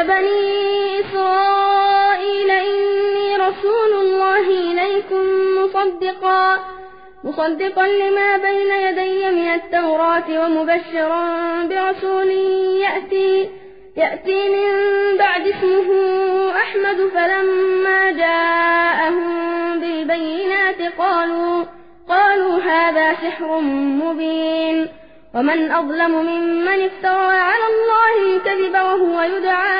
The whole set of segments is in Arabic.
يا بني إسرائيل إني رسول الله إليكم مصدقا مصدقا لما بين يدي من التوراة ومبشرا برسول يأتي يأتي من بعد اسمه أحمد فلما جاءهم بالبينات قالوا قالوا هذا سحر مبين. ومن أظلم ممن افترى على الله الكذب وهو يدعى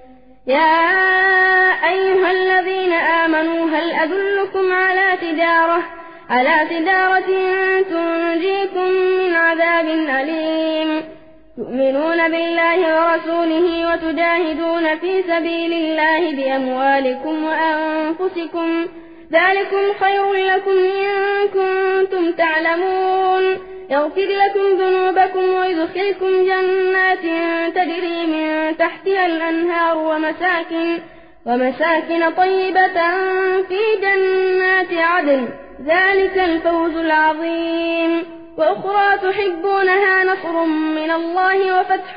يا أيها الذين آمنوا هل أدلكم على تجارة على تجارة تنجيكم من عذاب أليم؟ تؤمنون بالله ورسوله وتجاهدون في سبيل الله بأموالكم وأنفسكم. ذلكم خير لكم إن كنتم تعلمون. يغفر لكم ذنوبكم ويدخلكم جنات تجري من تحتها الأنهار ومساكن ومساكن طيبة في جنات عدن. ذلك الفوز العظيم. وأخرى تحبونها نصر من الله وفتح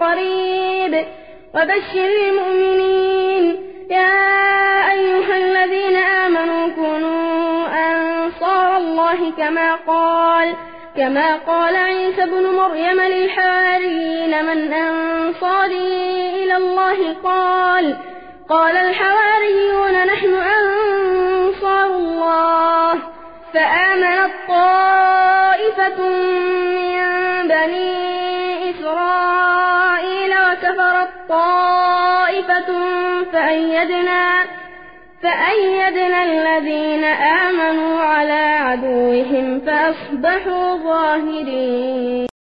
قريب. وبشر المؤمنين. يا أيها الذين آمنوا كونوا أنصار الله كما قال كما قال عيسى بن مريم للحواريين من أنصاري إلى الله قال قال الحواريون نحن أنصار الله فآمنت طائفة من بني إسرائيل وكفرت طائفة فأيدنا فأيدنا الذين آمنوا فأصبحوا ظاهرين.